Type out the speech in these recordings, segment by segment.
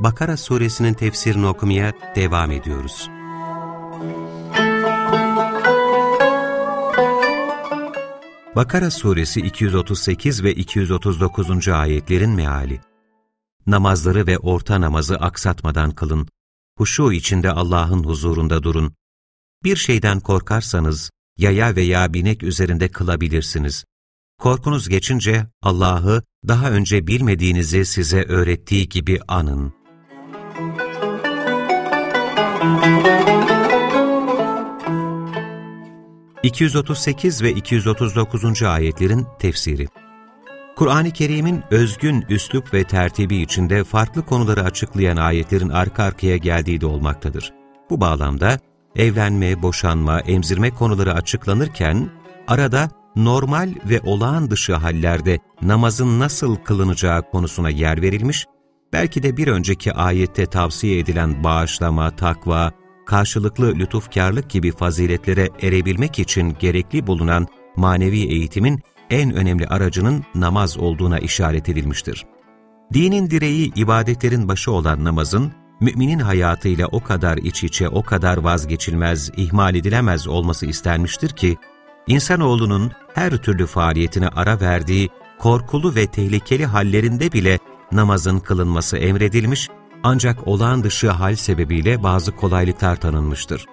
Bakara suresinin tefsirini okumaya devam ediyoruz. Bakara suresi 238 ve 239. ayetlerin meali Namazları ve orta namazı aksatmadan kılın. Huşu içinde Allah'ın huzurunda durun. Bir şeyden korkarsanız, yaya veya binek üzerinde kılabilirsiniz. Korkunuz geçince Allah'ı daha önce bilmediğinizi size öğrettiği gibi anın. 238 ve 239. ayetlerin tefsiri Kur'an-ı Kerim'in özgün üslup ve tertibi içinde farklı konuları açıklayan ayetlerin arka arkaya geldiği de olmaktadır. Bu bağlamda evlenme, boşanma, emzirme konuları açıklanırken arada normal ve olağan dışı hallerde namazın nasıl kılınacağı konusuna yer verilmiş, belki de bir önceki ayette tavsiye edilen bağışlama, takva, karşılıklı lütufkarlık gibi faziletlere erebilmek için gerekli bulunan manevi eğitimin en önemli aracının namaz olduğuna işaret edilmiştir. Dinin direği ibadetlerin başı olan namazın, müminin hayatıyla o kadar iç içe, o kadar vazgeçilmez, ihmal edilemez olması istenmiştir ki, insanoğlunun her türlü faaliyetine ara verdiği korkulu ve tehlikeli hallerinde bile namazın kılınması emredilmiş, ancak olağan dışı hal sebebiyle bazı kolaylıklar tanınmıştır.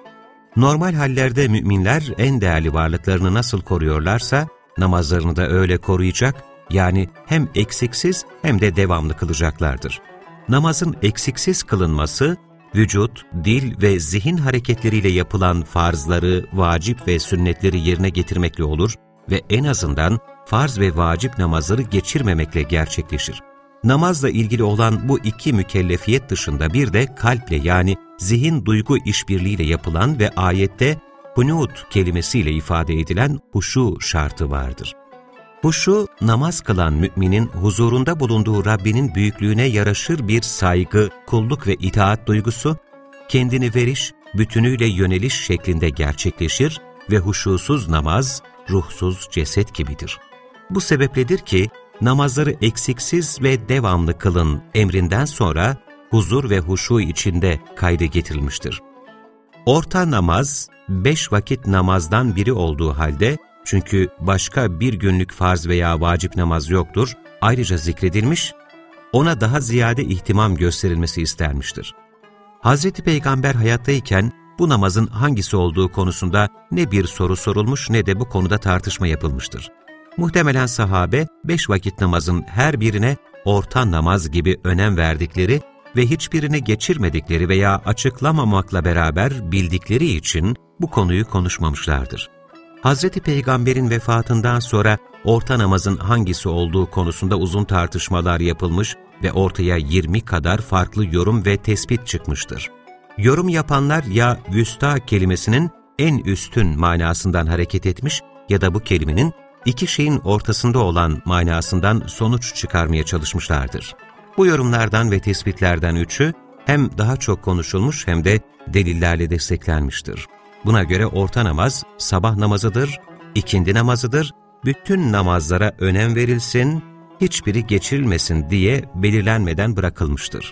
Normal hallerde müminler en değerli varlıklarını nasıl koruyorlarsa, namazlarını da öyle koruyacak, yani hem eksiksiz hem de devamlı kılacaklardır. Namazın eksiksiz kılınması, vücut, dil ve zihin hareketleriyle yapılan farzları, vacip ve sünnetleri yerine getirmekle olur ve en azından farz ve vacip namazları geçirmemekle gerçekleşir. Namazla ilgili olan bu iki mükellefiyet dışında bir de kalple yani zihin duygu işbirliğiyle yapılan ve ayette hunut kelimesiyle ifade edilen huşu şartı vardır. Huşu, namaz kılan müminin huzurunda bulunduğu Rabbinin büyüklüğüne yaraşır bir saygı, kulluk ve itaat duygusu, kendini veriş, bütünüyle yöneliş şeklinde gerçekleşir ve huşusuz namaz, ruhsuz ceset gibidir. Bu sebepledir ki, namazları eksiksiz ve devamlı kılın emrinden sonra huzur ve huşu içinde kaydı getirilmiştir. Orta namaz, beş vakit namazdan biri olduğu halde, çünkü başka bir günlük farz veya vacip namaz yoktur, ayrıca zikredilmiş, ona daha ziyade ihtimam gösterilmesi istenmiştir. Hz. Peygamber hayattayken bu namazın hangisi olduğu konusunda ne bir soru sorulmuş ne de bu konuda tartışma yapılmıştır. Muhtemelen sahabe beş vakit namazın her birine orta namaz gibi önem verdikleri ve hiçbirini geçirmedikleri veya açıklamamakla beraber bildikleri için bu konuyu konuşmamışlardır. Hz. Peygamber'in vefatından sonra orta namazın hangisi olduğu konusunda uzun tartışmalar yapılmış ve ortaya 20 kadar farklı yorum ve tespit çıkmıştır. Yorum yapanlar ya vüsta kelimesinin en üstün manasından hareket etmiş ya da bu kelimenin iki şeyin ortasında olan manasından sonuç çıkarmaya çalışmışlardır. Bu yorumlardan ve tespitlerden üçü hem daha çok konuşulmuş hem de delillerle desteklenmiştir. Buna göre orta namaz sabah namazıdır, ikindi namazıdır, bütün namazlara önem verilsin, hiçbiri geçirilmesin diye belirlenmeden bırakılmıştır.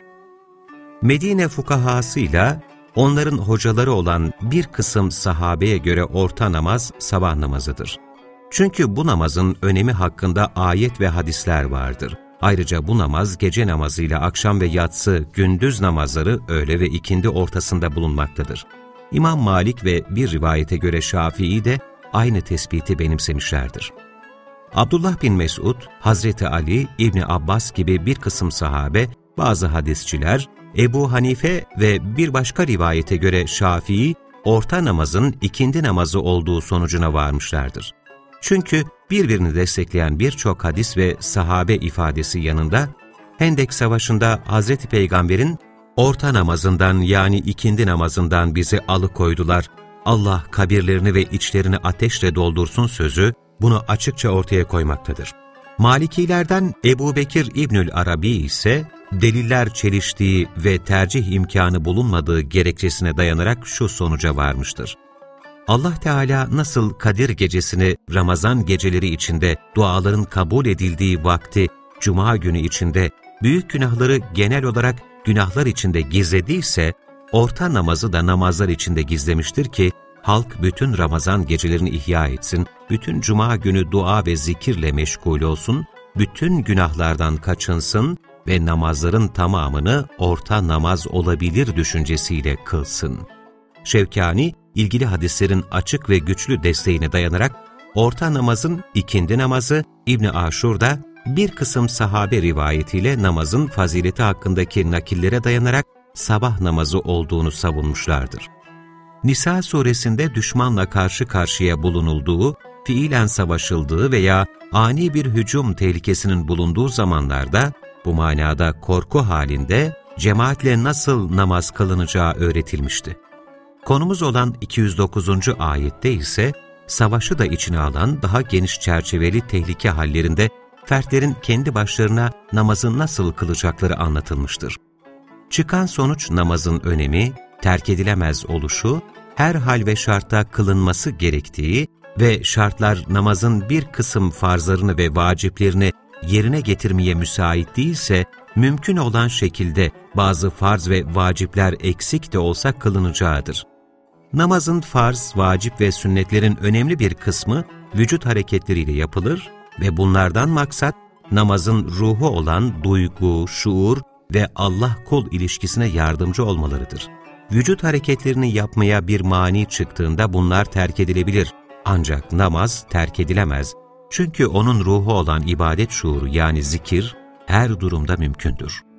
Medine fukahasıyla onların hocaları olan bir kısım sahabeye göre orta namaz sabah namazıdır. Çünkü bu namazın önemi hakkında ayet ve hadisler vardır. Ayrıca bu namaz gece namazıyla akşam ve yatsı, gündüz namazları öğle ve ikindi ortasında bulunmaktadır. İmam Malik ve bir rivayete göre Şafii de aynı tespiti benimsemişlerdir. Abdullah bin Mesud, Hazreti Ali, İbni Abbas gibi bir kısım sahabe, bazı hadisçiler, Ebu Hanife ve bir başka rivayete göre Şafii, orta namazın ikindi namazı olduğu sonucuna varmışlardır. Çünkü birbirini destekleyen birçok hadis ve sahabe ifadesi yanında, Hendek Savaşı'nda Hz. Peygamber'in orta namazından yani ikindi namazından bizi alıkoydular. Allah kabirlerini ve içlerini ateşle doldursun sözü bunu açıkça ortaya koymaktadır. Malikilerden Ebu Bekir İbnül Arabi ise deliller çeliştiği ve tercih imkanı bulunmadığı gerekçesine dayanarak şu sonuca varmıştır. Allah Teala nasıl Kadir gecesini Ramazan geceleri içinde duaların kabul edildiği vakti Cuma günü içinde büyük günahları genel olarak günahlar içinde gizlediyse, orta namazı da namazlar içinde gizlemiştir ki, halk bütün Ramazan gecelerini ihya etsin, bütün Cuma günü dua ve zikirle meşgul olsun, bütün günahlardan kaçınsın ve namazların tamamını orta namaz olabilir düşüncesiyle kılsın. Şevkani, ilgili hadislerin açık ve güçlü desteğine dayanarak, orta namazın ikindi namazı, İbni Aşur'da bir kısım sahabe rivayetiyle namazın fazileti hakkındaki nakillere dayanarak sabah namazı olduğunu savunmuşlardır. Nisa suresinde düşmanla karşı karşıya bulunulduğu, fiilen savaşıldığı veya ani bir hücum tehlikesinin bulunduğu zamanlarda bu manada korku halinde cemaatle nasıl namaz kılınacağı öğretilmişti. Konumuz olan 209. ayette ise savaşı da içine alan daha geniş çerçeveli tehlike hallerinde fertlerin kendi başlarına namazı nasıl kılacakları anlatılmıştır. Çıkan sonuç namazın önemi, terk edilemez oluşu, her hal ve şartta kılınması gerektiği ve şartlar namazın bir kısım farzlarını ve vaciplerini yerine getirmeye müsait değilse, mümkün olan şekilde bazı farz ve vacipler eksik de olsa kılınacağıdır. Namazın farz, vacip ve sünnetlerin önemli bir kısmı vücut hareketleriyle yapılır ve bunlardan maksat namazın ruhu olan duygu, şuur ve Allah-kul ilişkisine yardımcı olmalarıdır. Vücut hareketlerini yapmaya bir mani çıktığında bunlar terk edilebilir. Ancak namaz terk edilemez. Çünkü onun ruhu olan ibadet şuuru yani zikir her durumda mümkündür.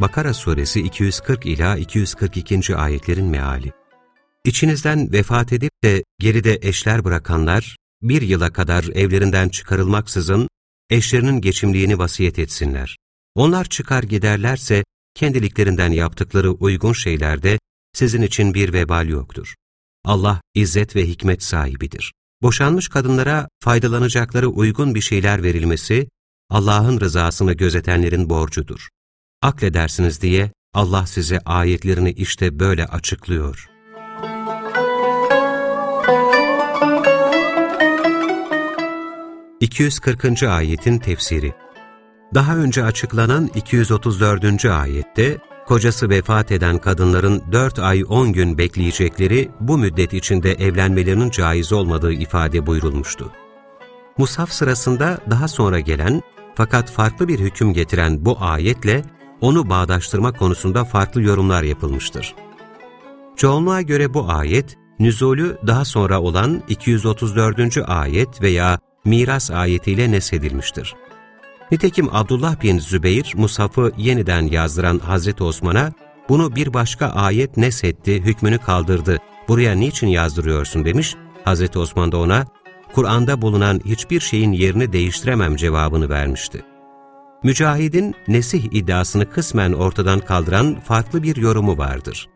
Bakara Suresi 240 ila 242. ayetlerin meali İçinizden vefat edip de geride eşler bırakanlar, bir yıla kadar evlerinden çıkarılmaksızın eşlerinin geçimliğini vasiyet etsinler. Onlar çıkar giderlerse, kendiliklerinden yaptıkları uygun şeylerde sizin için bir vebal yoktur. Allah izzet ve hikmet sahibidir. Boşanmış kadınlara faydalanacakları uygun bir şeyler verilmesi, Allah'ın rızasını gözetenlerin borcudur. Akledersiniz diye Allah size ayetlerini işte böyle açıklıyor. 240. ayetin tefsiri Daha önce açıklanan 234. ayette, kocası vefat eden kadınların 4 ay 10 gün bekleyecekleri bu müddet içinde evlenmelerinin caiz olmadığı ifade buyurulmuştu. Musaf sırasında daha sonra gelen fakat farklı bir hüküm getiren bu ayetle onu bağdaştırma konusunda farklı yorumlar yapılmıştır. Çoğunluğa göre bu ayet, nüzulü daha sonra olan 234. ayet veya miras ayetiyle nesedilmiştir. Nitekim Abdullah bin Zübeyir, Musaf'ı yeniden yazdıran Hazreti Osman'a, bunu bir başka ayet nesetti, hükmünü kaldırdı, buraya niçin yazdırıyorsun demiş, Hazreti Osman da ona, Kur'an'da bulunan hiçbir şeyin yerini değiştiremem cevabını vermişti. Mücahid'in nesih iddiasını kısmen ortadan kaldıran farklı bir yorumu vardır.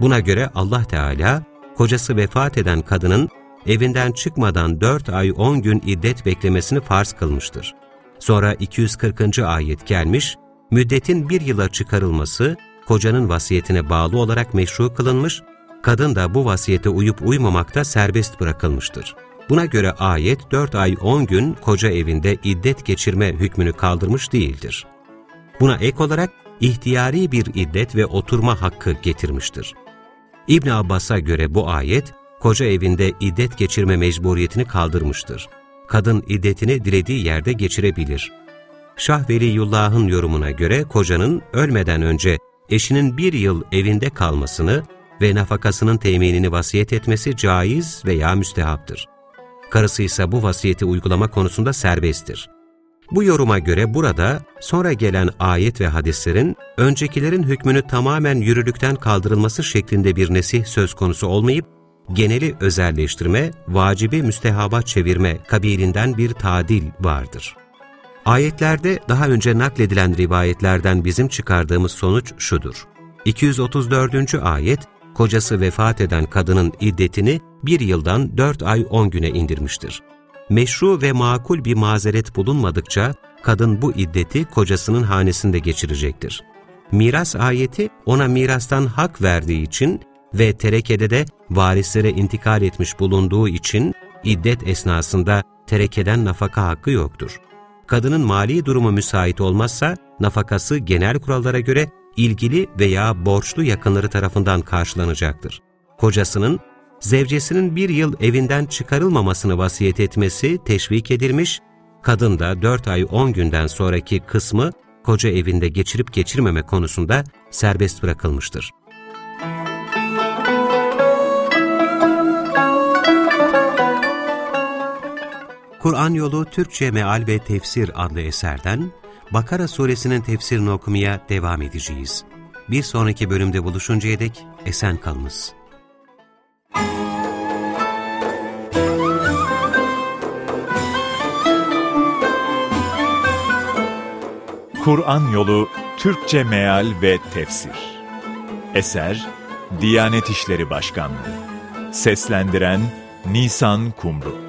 Buna göre Allah Teala, kocası vefat eden kadının evinden çıkmadan 4 ay 10 gün iddet beklemesini farz kılmıştır. Sonra 240. ayet gelmiş, müddetin bir yıla çıkarılması, kocanın vasiyetine bağlı olarak meşru kılınmış, kadın da bu vasiyete uyup uymamakta serbest bırakılmıştır. Buna göre ayet 4 ay 10 gün koca evinde iddet geçirme hükmünü kaldırmış değildir. Buna ek olarak ihtiyari bir iddet ve oturma hakkı getirmiştir. İbn Abbas'a göre bu ayet, koca evinde iddet geçirme mecburiyetini kaldırmıştır. Kadın iddetini dilediği yerde geçirebilir. Şah Veliyullah'ın yorumuna göre kocanın ölmeden önce eşinin bir yıl evinde kalmasını ve nafakasının teminini vasiyet etmesi caiz veya müstehaptır. Karısı ise bu vasiyeti uygulama konusunda serbesttir. Bu yoruma göre burada sonra gelen ayet ve hadislerin öncekilerin hükmünü tamamen yürürlükten kaldırılması şeklinde bir nesih söz konusu olmayıp geneli özelleştirme, vacibi müstehaba çevirme kabilinden bir tadil vardır. Ayetlerde daha önce nakledilen rivayetlerden bizim çıkardığımız sonuç şudur. 234. ayet, kocası vefat eden kadının iddetini bir yıldan 4 ay 10 güne indirmiştir. Meşru ve makul bir mazeret bulunmadıkça kadın bu iddeti kocasının hanesinde geçirecektir. Miras ayeti ona mirastan hak verdiği için ve terekede de varislere intikal etmiş bulunduğu için iddet esnasında terekeden nafaka hakkı yoktur. Kadının mali durumu müsait olmazsa nafakası genel kurallara göre ilgili veya borçlu yakınları tarafından karşılanacaktır. Kocasının, zevcesinin bir yıl evinden çıkarılmamasını vasiyet etmesi teşvik edilmiş, kadın da 4 ay 10 günden sonraki kısmı koca evinde geçirip geçirmeme konusunda serbest bırakılmıştır. Kur'an Yolu Türkçe Meal ve Tefsir adlı eserden Bakara suresinin tefsirini okumaya devam edeceğiz. Bir sonraki bölümde buluşuncaya dek esen kalınız. Kur'an Yolu Türkçe Meal ve Tefsir Eser Diyanet İşleri Başkanlığı Seslendiren Nisan Kumru